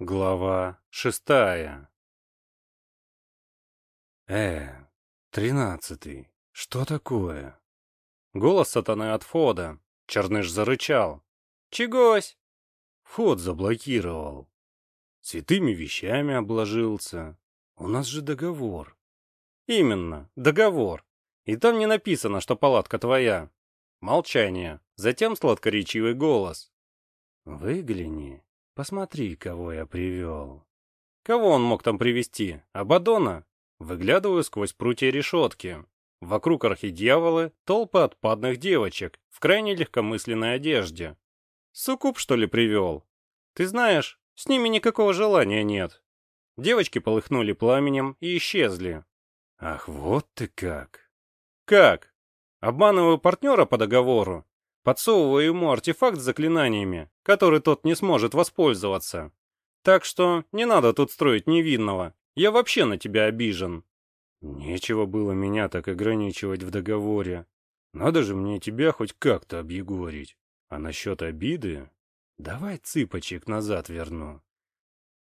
Глава шестая «Э, тринадцатый, что такое?» Голос сатаны от входа. Черныш зарычал. «Чегось?» Вход заблокировал. Святыми вещами обложился. У нас же договор. Именно, договор. И там не написано, что палатка твоя. Молчание. Затем сладкоречивый голос. Выгляни. Посмотри, кого я привел. Кого он мог там привести? Абадона? Выглядываю сквозь прутья решетки. Вокруг архидьяволы толпы отпадных девочек в крайне легкомысленной одежде. Суккуб, что ли, привел? Ты знаешь, с ними никакого желания нет. Девочки полыхнули пламенем и исчезли. Ах, вот ты как. Как? Обманываю партнера по договору, подсовывая ему артефакт с заклинаниями, который тот не сможет воспользоваться. Так что не надо тут строить невинного. Я вообще на тебя обижен. Нечего было меня так ограничивать в договоре. Надо же мне тебя хоть как-то объегорить. А насчет обиды? Давай цыпочек назад верну.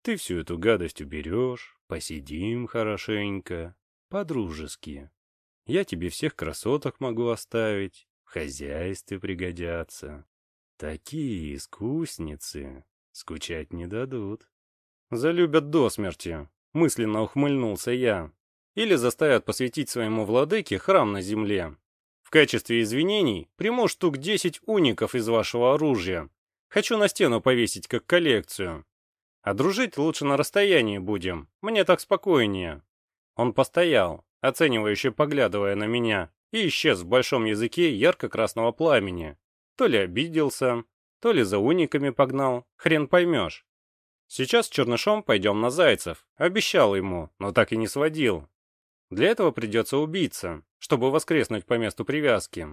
Ты всю эту гадость уберешь, посидим хорошенько, по-дружески. Я тебе всех красоток могу оставить, в хозяйстве пригодятся. Такие искусницы скучать не дадут. Залюбят до смерти, мысленно ухмыльнулся я. Или заставят посвятить своему владыке храм на земле. В качестве извинений приму штук 10 уников из вашего оружия. Хочу на стену повесить как коллекцию. А дружить лучше на расстоянии будем, мне так спокойнее. Он постоял, оценивающе поглядывая на меня, и исчез в большом языке ярко-красного пламени. То ли обиделся, то ли за униками погнал, хрен поймешь. Сейчас с Чернышом пойдем на Зайцев, обещал ему, но так и не сводил. Для этого придется убиться, чтобы воскреснуть по месту привязки.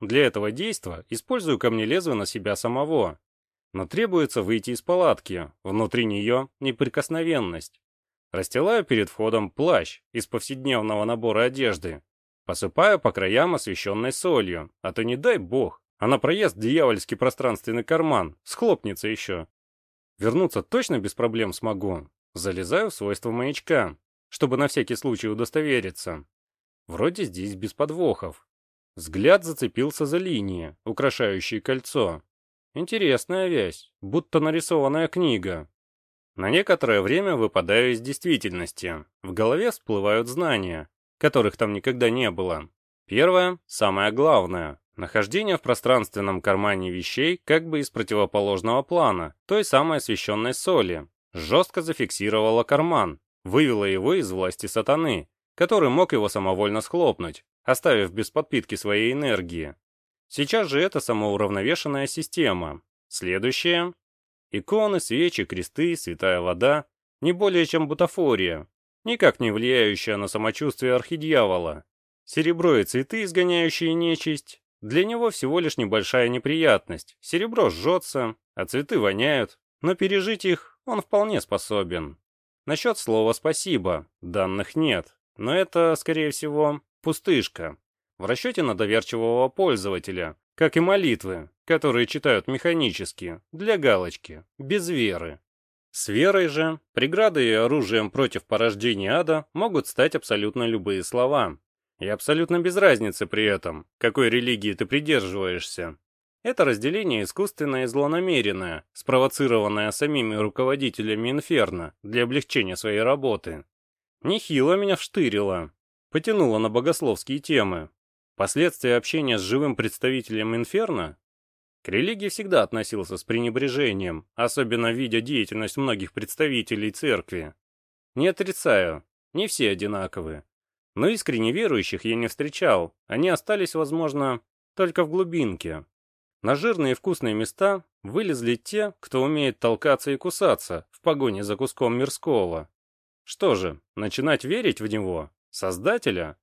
Для этого действа использую камнелезвие на себя самого. Но требуется выйти из палатки, внутри нее неприкосновенность. Расстилаю перед входом плащ из повседневного набора одежды, Посыпаю по краям освещенной солью, а то не дай бог, она проезд дьявольский пространственный карман, схлопнется еще. Вернуться точно без проблем смогу. Залезаю в свойства маячка, чтобы на всякий случай удостовериться. Вроде здесь без подвохов. Взгляд зацепился за линии, украшающие кольцо. Интересная вязь, будто нарисованная книга. На некоторое время выпадаю из действительности. В голове всплывают знания, которых там никогда не было. Первое, самое главное, нахождение в пространственном кармане вещей как бы из противоположного плана, той самой освещенной соли, жестко зафиксировала карман, вывела его из власти сатаны, который мог его самовольно схлопнуть, оставив без подпитки своей энергии. Сейчас же это самоуравновешенная система. Следующее. Иконы, свечи, кресты, святая вода. Не более чем бутафория, никак не влияющая на самочувствие архидьявола. Серебро и цветы, изгоняющие нечисть, для него всего лишь небольшая неприятность. Серебро жжется, а цветы воняют, но пережить их он вполне способен. Насчет слова «спасибо» данных нет, но это, скорее всего, пустышка. В расчете на доверчивого пользователя, как и молитвы, которые читают механически, для галочки, без веры. С верой же, преградой и оружием против порождения ада могут стать абсолютно любые слова. И абсолютно без разницы при этом, какой религии ты придерживаешься. Это разделение искусственное и злонамеренное, спровоцированное самими руководителями Инферно для облегчения своей работы. Нехило меня вштырило. Потянуло на богословские темы. Последствия общения с живым представителем Инферно к религии всегда относился с пренебрежением, особенно видя деятельность многих представителей церкви. Не отрицаю, не все одинаковы. Но искренне верующих я не встречал, они остались, возможно, только в глубинке. На жирные и вкусные места вылезли те, кто умеет толкаться и кусаться в погоне за куском мирского. Что же, начинать верить в него, Создателя?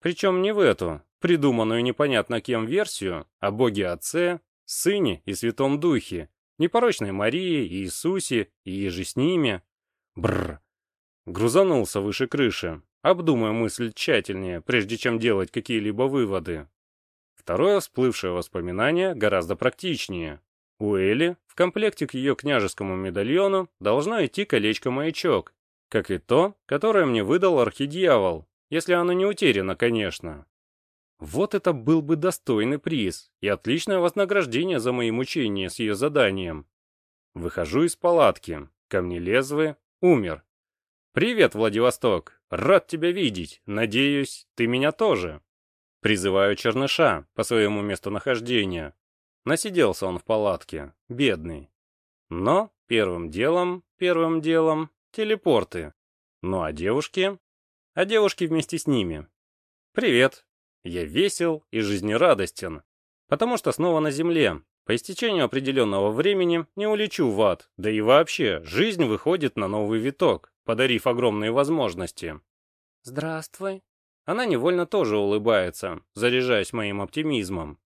Причем не в эту, придуманную непонятно кем версию о Боге Отце Сыне и Святом Духе, непорочной Марии, Иисусе и еже с ними. Бррр. Грузанулся выше крыши, обдумая мысль тщательнее, прежде чем делать какие-либо выводы. Второе всплывшее воспоминание гораздо практичнее. У Эли в комплекте к ее княжескому медальону должно идти колечко-маячок, как и то, которое мне выдал архидьявол, если оно не утеряно, конечно. Вот это был бы достойный приз и отличное вознаграждение за мои мучения с ее заданием. Выхожу из палатки. Камнелезвый умер. «Привет, Владивосток! Рад тебя видеть. Надеюсь, ты меня тоже». Призываю Черныша по своему местонахождению. Насиделся он в палатке, бедный. Но первым делом, первым делом — телепорты. Ну а девушки? А девушки вместе с ними. «Привет, я весел и жизнерадостен, потому что снова на земле. По истечению определенного времени не улечу в ад, да и вообще, жизнь выходит на новый виток, подарив огромные возможности. Здравствуй. Она невольно тоже улыбается, заряжаясь моим оптимизмом.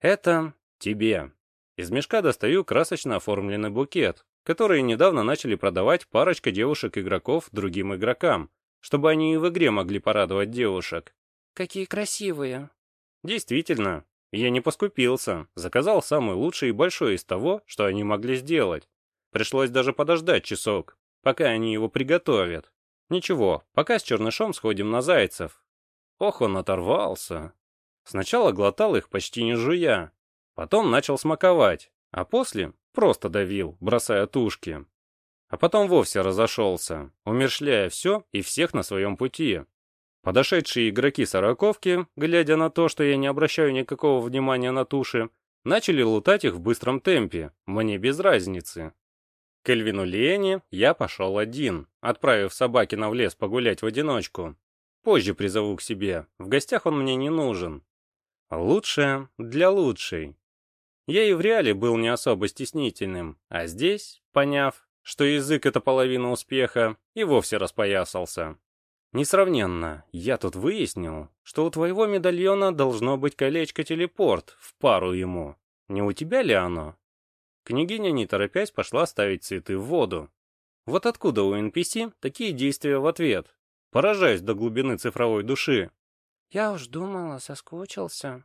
Это тебе. Из мешка достаю красочно оформленный букет, который недавно начали продавать парочка девушек-игроков другим игрокам, чтобы они и в игре могли порадовать девушек. Какие красивые. Действительно, я не поскупился, заказал самый лучший и большой из того, что они могли сделать. Пришлось даже подождать часок, пока они его приготовят. Ничего, пока с чернышом сходим на зайцев. Ох, он оторвался. Сначала глотал их почти не жуя, потом начал смаковать, а после просто давил, бросая тушки. А потом вовсе разошелся, умершляя все и всех на своем пути. Подошедшие игроки сороковки, глядя на то, что я не обращаю никакого внимания на туши, начали лутать их в быстром темпе, мне без разницы. К Эльвину Лени я пошел один, отправив Собакина в лес погулять в одиночку. Позже призову к себе, в гостях он мне не нужен. Лучшее для лучшей. Я и в реале был не особо стеснительным, а здесь, поняв, что язык — это половина успеха, и вовсе распоясался. Несравненно, я тут выяснил, что у твоего медальона должно быть колечко-телепорт в пару ему. Не у тебя ли оно? Княгиня, не торопясь, пошла ставить цветы в воду. Вот откуда у NPC такие действия в ответ? Поражаюсь до глубины цифровой души. Я уж думала, соскучился.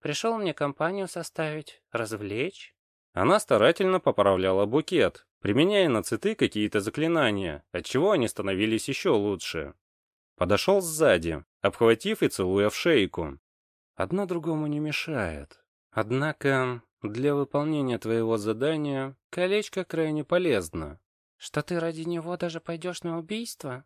Пришел мне компанию составить, развлечь. Она старательно поправляла букет, применяя на цветы какие-то заклинания, отчего они становились еще лучше. Подошел сзади, обхватив и целуя в шейку. Одно другому не мешает. Однако, для выполнения твоего задания колечко крайне полезно. Что ты ради него даже пойдешь на убийство?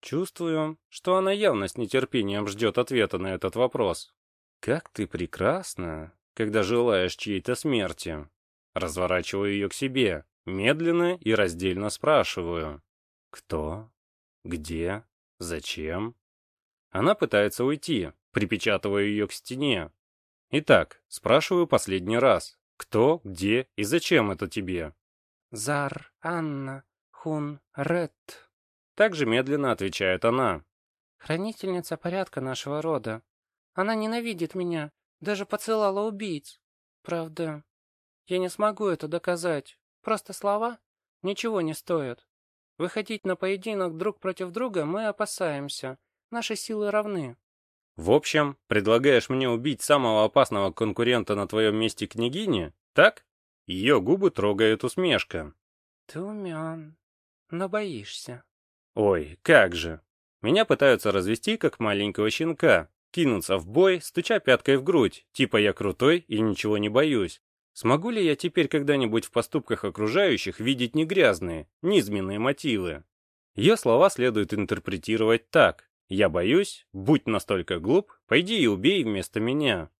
Чувствую, что она явно с нетерпением ждет ответа на этот вопрос. Как ты прекрасна, когда желаешь чьей-то смерти. Разворачиваю ее к себе, медленно и раздельно спрашиваю. Кто? Где? Зачем? Она пытается уйти, припечатывая ее к стене. Итак, спрашиваю последний раз. Кто, где и зачем это тебе? Зар, Анна, Хун, Ред. Также медленно отвечает она. Хранительница порядка нашего рода. Она ненавидит меня, даже поцелала убийц. Правда, я не смогу это доказать. Просто слова ничего не стоят. Выходить на поединок друг против друга мы опасаемся. Наши силы равны. В общем, предлагаешь мне убить самого опасного конкурента на твоем месте княгини, так? Ее губы трогает усмешка. Ты умен, но боишься. Ой, как же. Меня пытаются развести как маленького щенка, кинуться в бой, стуча пяткой в грудь, типа я крутой и ничего не боюсь. Смогу ли я теперь когда-нибудь в поступках окружающих видеть не грязные, низменные мотивы? Ее слова следует интерпретировать так. «Я боюсь, будь настолько глуп, пойди и убей вместо меня».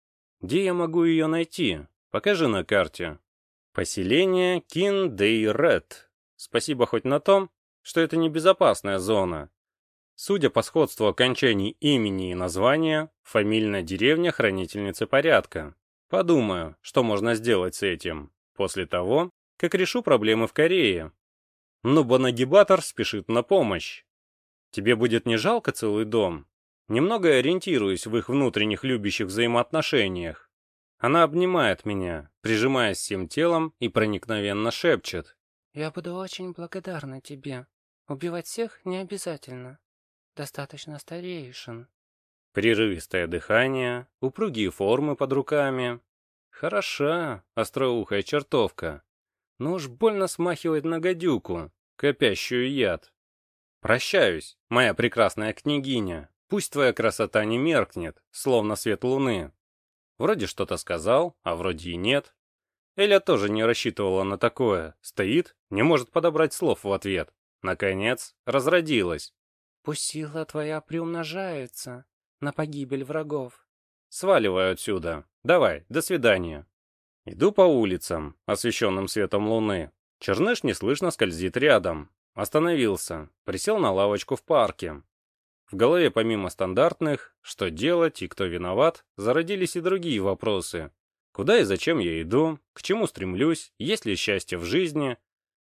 Где я могу ее найти? Покажи на карте. Поселение Кин-Дей-Ред. Спасибо хоть на том, что это небезопасная зона. Судя по сходству окончаний имени и названия, фамильная деревня хранительницы порядка. Подумаю, что можно сделать с этим, после того, как решу проблемы в Корее. Но Банагибатор спешит на помощь. Тебе будет не жалко целый дом? Немного ориентируюсь в их внутренних любящих взаимоотношениях. Она обнимает меня, прижимаясь всем телом и проникновенно шепчет. «Я буду очень благодарна тебе. Убивать всех не обязательно. Достаточно старейшин». Прерывистое дыхание, упругие формы под руками. Хороша, остроухая чертовка. Но уж больно смахивает на гадюку, копящую яд. Прощаюсь, моя прекрасная княгиня. Пусть твоя красота не меркнет, словно свет луны. Вроде что-то сказал, а вроде и нет. Эля тоже не рассчитывала на такое. Стоит, не может подобрать слов в ответ. Наконец, разродилась. «Пусть сила твоя приумножается на погибель врагов». «Сваливай отсюда. Давай, до свидания». Иду по улицам, освещенным светом луны. Черныш неслышно скользит рядом. Остановился, присел на лавочку в парке. В голове помимо стандартных «что делать» и «кто виноват» зародились и другие вопросы. Куда и зачем я иду, к чему стремлюсь, есть ли счастье в жизни,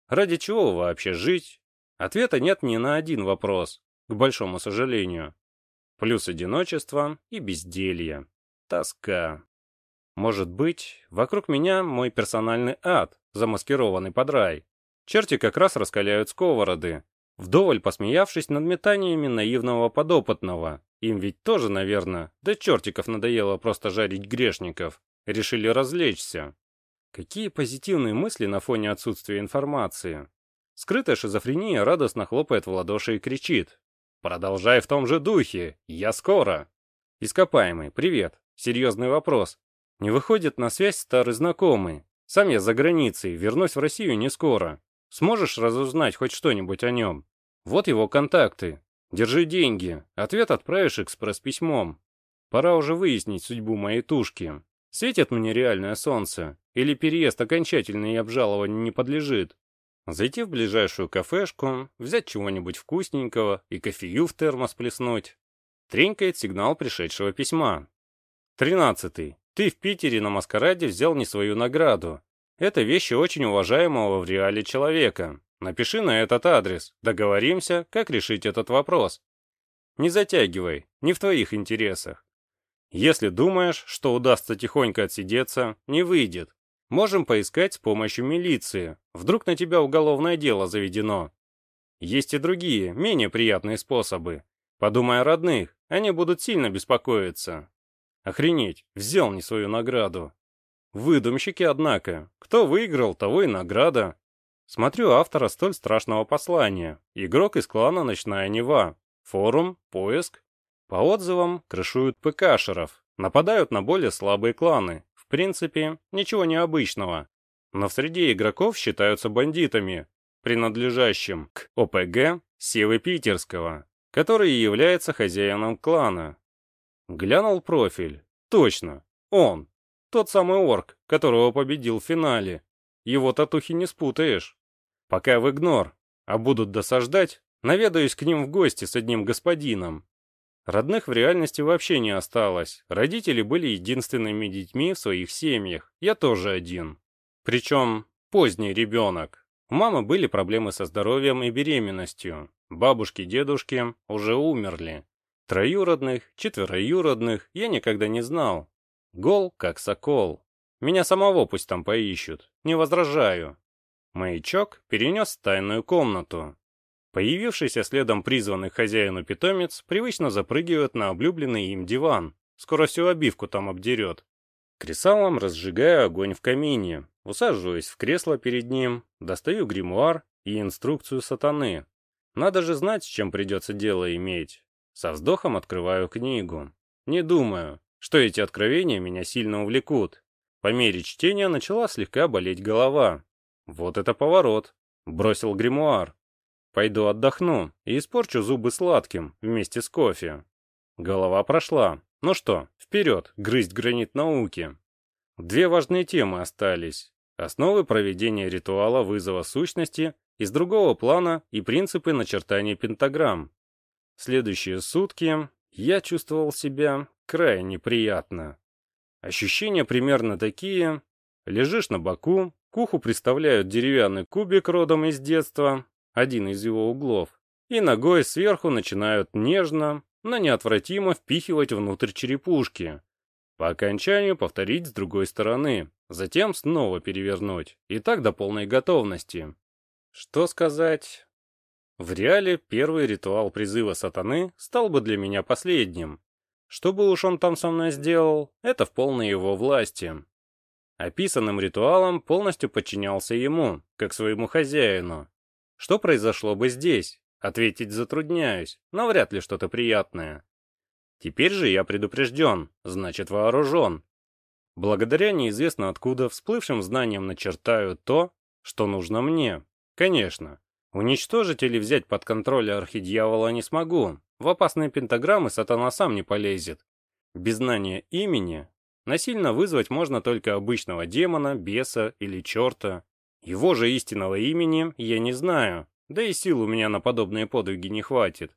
ради чего вообще жить? Ответа нет ни на один вопрос, к большому сожалению. Плюс одиночество и безделье. Тоска. Может быть, вокруг меня мой персональный ад, замаскированный под рай. Черти как раз раскаляют сковороды, вдоволь посмеявшись над метаниями наивного подопытного. Им ведь тоже, наверное, до чертиков надоело просто жарить грешников. Решили развлечься. Какие позитивные мысли на фоне отсутствия информации. Скрытая шизофрения радостно хлопает в ладоши и кричит. «Продолжай в том же духе! Я скоро!» Ископаемый, привет. Серьезный вопрос. Не выходит на связь старый знакомый. Сам я за границей, вернусь в Россию не скоро. Сможешь разузнать хоть что-нибудь о нем? Вот его контакты. Держи деньги. Ответ отправишь экспресс-письмом. Пора уже выяснить судьбу моей тушки. Светит мне реальное солнце? Или переезд окончательно и обжалованию не подлежит? Зайти в ближайшую кафешку, взять чего-нибудь вкусненького и кофею в термос плеснуть. Тренькает сигнал пришедшего письма. Тринадцатый. Ты в Питере на маскараде взял не свою награду. Это вещи очень уважаемого в реале человека. Напиши на этот адрес. Договоримся, как решить этот вопрос. Не затягивай, не в твоих интересах. Если думаешь, что удастся тихонько отсидеться, не выйдет. Можем поискать с помощью милиции. Вдруг на тебя уголовное дело заведено. Есть и другие, менее приятные способы. Подумай о родных, они будут сильно беспокоиться. Охренеть, взял не свою награду. Выдумщики, однако. Кто выиграл, того и награда. Смотрю автора столь страшного послания. Игрок из клана «Ночная Нева». Форум, поиск. По отзывам, крышуют ПКшеров. Нападают на более слабые кланы. Принципе, ничего необычного. Но в среде игроков считаются бандитами, принадлежащим к ОПГ Севы Питерского, который является хозяином клана. Глянул профиль. Точно, он. Тот самый орк, которого победил в финале. Его татухи не спутаешь. Пока в игнор, а будут досаждать, наведаюсь к ним в гости с одним господином. Родных в реальности вообще не осталось. Родители были единственными детьми в своих семьях. Я тоже один. Причем поздний ребенок. У мамы были проблемы со здоровьем и беременностью. Бабушки, дедушки уже умерли. Троюродных, четвероюродных я никогда не знал. Гол, как сокол. Меня самого пусть там поищут. Не возражаю. Маячок перенес в тайную комнату. Появившийся следом призванный хозяину питомец привычно запрыгивает на облюбленный им диван. Скоро всю обивку там обдерет. Кресалом разжигаю огонь в камине. Усаживаюсь в кресло перед ним, достаю гримуар и инструкцию сатаны. Надо же знать, с чем придется дело иметь. Со вздохом открываю книгу. Не думаю, что эти откровения меня сильно увлекут. По мере чтения начала слегка болеть голова. Вот это поворот. Бросил гримуар. Пойду отдохну и испорчу зубы сладким вместе с кофе. Голова прошла. Ну что, вперед, грызть гранит науки. Две важные темы остались. Основы проведения ритуала вызова сущности из другого плана и принципы начертания пентаграмм. Следующие сутки я чувствовал себя крайне приятно. Ощущения примерно такие. Лежишь на боку, к уху приставляют деревянный кубик родом из детства, один из его углов, и ногой сверху начинают нежно, но неотвратимо впихивать внутрь черепушки. По окончанию повторить с другой стороны, затем снова перевернуть, и так до полной готовности. Что сказать? В реале первый ритуал призыва сатаны стал бы для меня последним. Что бы уж он там со мной сделал, это в полной его власти. Описанным ритуалом полностью подчинялся ему, как своему хозяину. Что произошло бы здесь? Ответить затрудняюсь, но вряд ли что-то приятное. Теперь же я предупрежден, значит вооружен. Благодаря неизвестно откуда всплывшим знаниям начертаю то, что нужно мне. Конечно, уничтожить или взять под контроль архидьявола не смогу. В опасные пентаграммы сатана сам не полезет. Без знания имени насильно вызвать можно только обычного демона, беса или черта. Его же истинного имени я не знаю, да и сил у меня на подобные подвиги не хватит.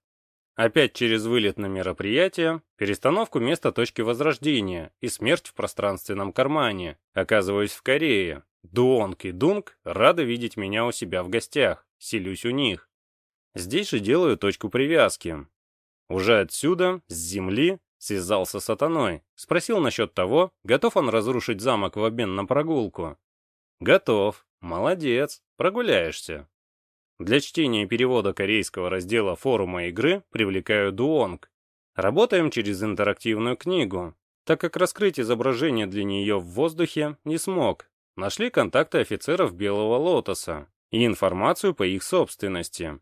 Опять через вылет на мероприятие, перестановку места точки возрождения и смерть в пространственном кармане. Оказываюсь в Корее. Дуонг и Дунг рады видеть меня у себя в гостях. Селюсь у них. Здесь же делаю точку привязки. Уже отсюда, с земли, связался с сатаной. Спросил насчет того, готов он разрушить замок в обмен на прогулку. Готов. Молодец. Прогуляешься. Для чтения и перевода корейского раздела форума игры привлекаю Дуонг. Работаем через интерактивную книгу, так как раскрыть изображение для нее в воздухе не смог. Нашли контакты офицеров Белого Лотоса и информацию по их собственности.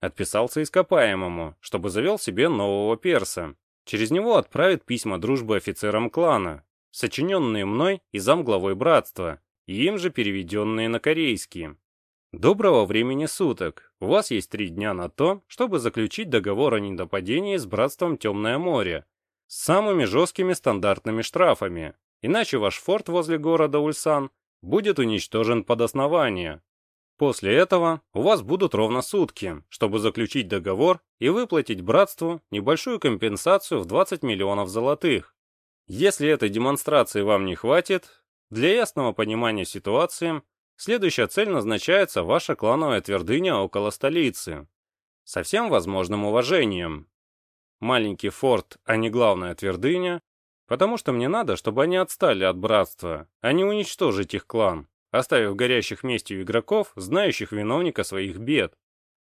Отписался ископаемому, чтобы завел себе нового перса. Через него отправит письма дружбы офицерам клана, сочиненные мной и замглавой братства, им же переведенные на корейский. Доброго времени суток. У вас есть три дня на то, чтобы заключить договор о недопадении с Братством Темное море с самыми жесткими стандартными штрафами, иначе ваш форт возле города Ульсан будет уничтожен под основание. После этого у вас будут ровно сутки, чтобы заключить договор и выплатить братству небольшую компенсацию в 20 миллионов золотых. Если этой демонстрации вам не хватит, для ясного понимания ситуации Следующая цель назначается ваша клановая твердыня около столицы. Со всем возможным уважением. Маленький форт, а не главная твердыня, потому что мне надо, чтобы они отстали от братства, а не уничтожить их клан, оставив горящих местью игроков, знающих виновника своих бед.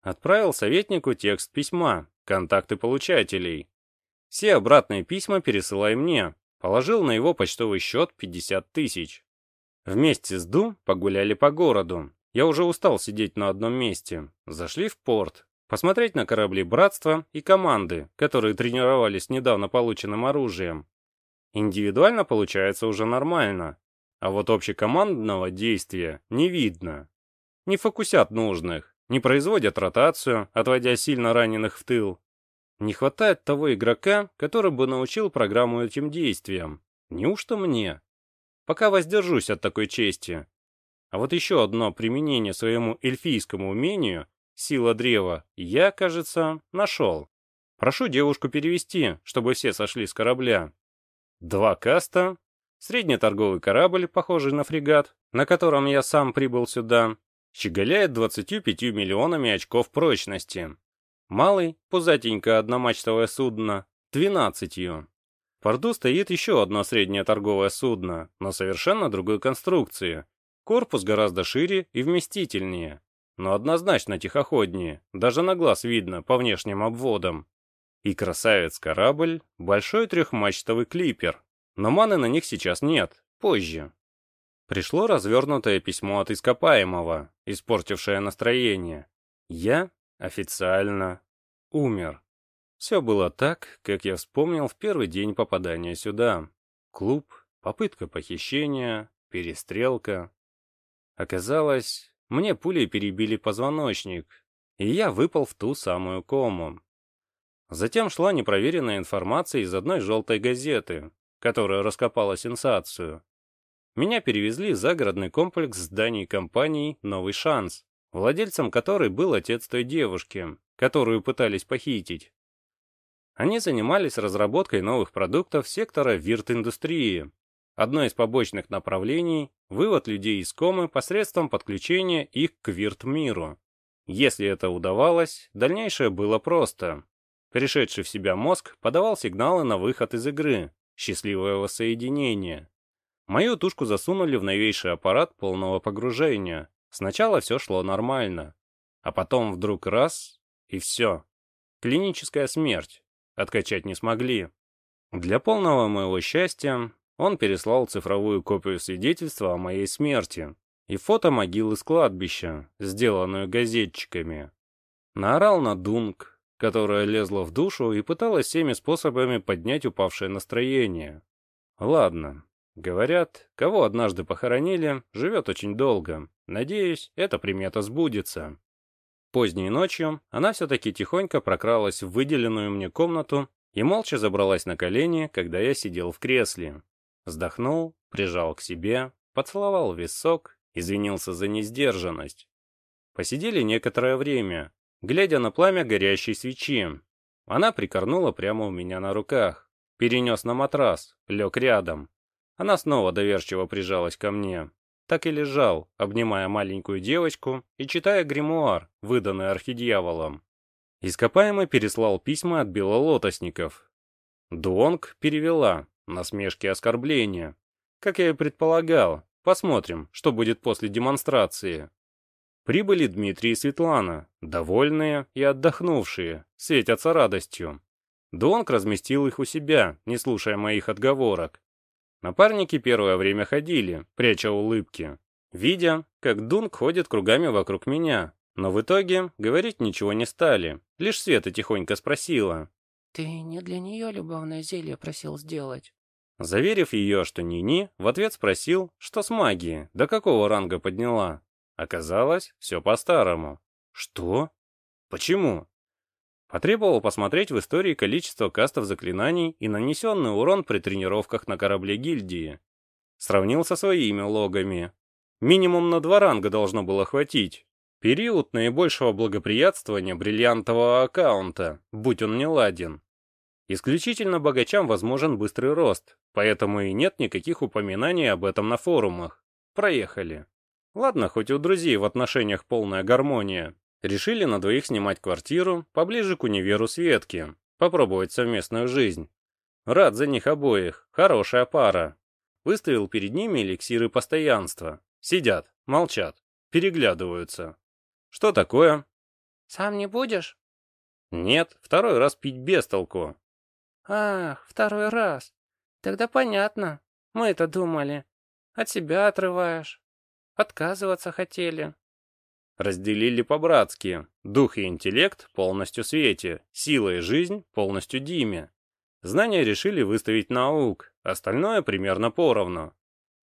Отправил советнику текст письма, контакты получателей. Все обратные письма пересылай мне. Положил на его почтовый счет 50 тысяч. Вместе с Ду погуляли по городу. Я уже устал сидеть на одном месте. Зашли в порт. Посмотреть на корабли братства и команды, которые тренировались недавно полученным оружием. Индивидуально получается уже нормально. А вот общекомандного действия не видно. Не фокусят нужных, не производят ротацию, отводя сильно раненых в тыл. Не хватает того игрока, который бы научил программу этим действиям. Неужто мне? Пока воздержусь от такой чести. А вот еще одно применение своему эльфийскому умению, сила древа, я, кажется, нашел. Прошу девушку перевести, чтобы все сошли с корабля. Два каста, средний торговый корабль, похожий на фрегат, на котором я сам прибыл сюда, щеголяет 25 миллионами очков прочности. Малый, пузатенькое одномачтовое судно, 12. В порту стоит еще одно среднее торговое судно, но совершенно другой конструкции. Корпус гораздо шире и вместительнее, но однозначно тихоходнее, даже на глаз видно по внешним обводам. И красавец-корабль — большой трехмачтовый клипер, но маны на них сейчас нет, позже. Пришло развернутое письмо от ископаемого, испортившее настроение. Я официально умер. Все было так, как я вспомнил в первый день попадания сюда. Клуб, попытка похищения, перестрелка. Оказалось, мне пулей перебили позвоночник, и я выпал в ту самую кому. Затем шла непроверенная информация из одной желтой газеты, которая раскопала сенсацию. Меня перевезли в загородный комплекс зданий компании «Новый шанс», владельцем которой был отец той девушки, которую пытались похитить. Они занимались разработкой новых продуктов сектора вирт-индустрии. Одно из побочных направлений – вывод людей из комы посредством подключения их к вирт-миру. Если это удавалось, дальнейшее было просто. Пришедший в себя мозг подавал сигналы на выход из игры, счастливое воссоединение. Мою тушку засунули в новейший аппарат полного погружения. Сначала все шло нормально. А потом вдруг раз — и все. Клиническая смерть откачать не смогли. Для полного моего счастья он переслал цифровую копию свидетельства о моей смерти и фото могилы с кладбища, сделанную газетчиками. Наорал на Дунк, которая лезла в душу и пыталась всеми способами поднять упавшее настроение. Ладно, говорят, кого однажды похоронили, живет очень долго. Надеюсь, эта примета сбудется. Поздней ночью она все-таки тихонько прокралась в выделенную мне комнату и молча забралась на колени, когда я сидел в кресле. Вздохнул, прижал к себе, поцеловал висок, извинился за несдержанность. Посидели некоторое время, глядя на пламя горящей свечи. Она прикорнула прямо у меня на руках, перенес на матрас, лег рядом. Она снова доверчиво прижалась ко мне, так и лежал, обнимая маленькую девочку и читая гримуар, выданный архидьяволом. Ископаемый переслал письма от белолотосников. Дуонг перевела, насмешки и оскорбления. Как я и предполагал, посмотрим, что будет после демонстрации. Прибыли Дмитрий и Светлана, довольные и отдохнувшие, светятся радостью. Дуонг разместил их у себя, не слушая моих отговорок. Напарники первое время ходили, пряча улыбки, видя, как Дунк ходит кругами вокруг меня. Но в итоге говорить ничего не стали, лишь Света тихонько спросила. «Ты не для нее любовное зелье просил сделать?» Заверив ее, что ни-ни, в ответ спросил, что с магией, до какого ранга подняла. Оказалось, все по-старому. Что? Почему? Потребовал посмотреть в истории количество кастов заклинаний и нанесенный урон при тренировках на корабле гильдии. Сравнил со своими логами. Минимум на два ранга должно было хватить. Период наибольшего благоприятствования бриллиантового аккаунта, будь он не ладен. Исключительно богачам возможен быстрый рост, поэтому и нет никаких упоминаний об этом на форумах. Проехали. Ладно, хоть у друзей в отношениях полная гармония, Решили на двоих снимать квартиру поближе к универу Светки, попробовать совместную жизнь. Рад за них обоих, хорошая пара. Выставил перед ними эликсиры постоянства. Сидят, молчат, переглядываются. Что такое? Сам не будешь? Нет, второй раз пить без толку. Ах, второй раз. Тогда понятно. Мы это думали. От себя отрываешь. Отказываться хотели. Разделили по-братски. Дух и интеллект полностью Свете, сила и жизнь полностью Диме. Знания решили выставить наук, остальное примерно поровну.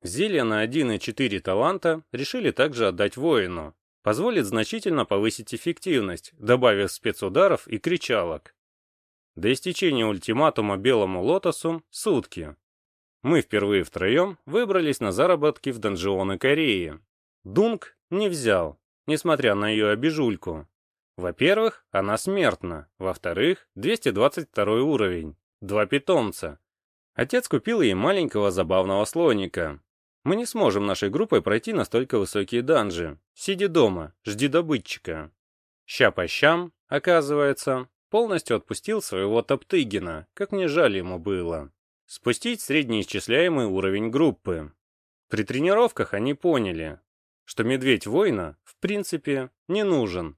Зелье на 1 и 4 таланта решили также отдать воину. Позволит значительно повысить эффективность, добавив спецударов и кричалок. До истечения ультиматума Белому Лотосу – сутки. Мы впервые втроем выбрались на заработки в донжионы Кореи. Дунк не взял, несмотря на ее обижульку. Во-первых, она смертна. Во-вторых, 222 уровень. Два питомца. Отец купил ей маленького забавного слоника. Мы не сможем нашей группой пройти настолько высокие данжи. Сиди дома, жди добытчика. Ща по щам, оказывается, полностью отпустил своего Топтыгина, как мне жаль ему было. Спустить среднеисчисляемый уровень группы. При тренировках они поняли, что медведь воина, в принципе, не нужен.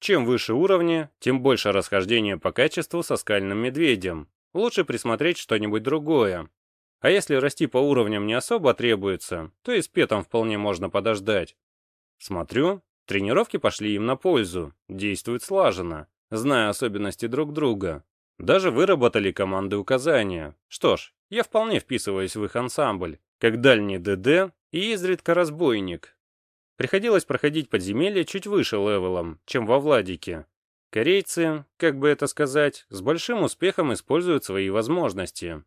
Чем выше уровни, тем больше расхождение по качеству со скальным медведем. Лучше присмотреть что-нибудь другое. А если расти по уровням не особо требуется, то и с петом вполне можно подождать. Смотрю, тренировки пошли им на пользу, действуют слаженно, зная особенности друг друга. Даже выработали команды указания. Что ж, я вполне вписываюсь в их ансамбль, как дальний ДД и изредка разбойник, Приходилось проходить подземелья чуть выше левелом, чем во Владике. Корейцы, как бы это сказать, с большим успехом используют свои возможности.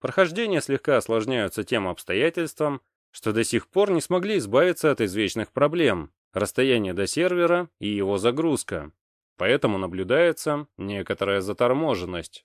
Прохождения слегка осложняются тем обстоятельством, что до сих пор не смогли избавиться от извечных проблем – расстояние до сервера и его загрузка. Поэтому наблюдается некоторая заторможенность.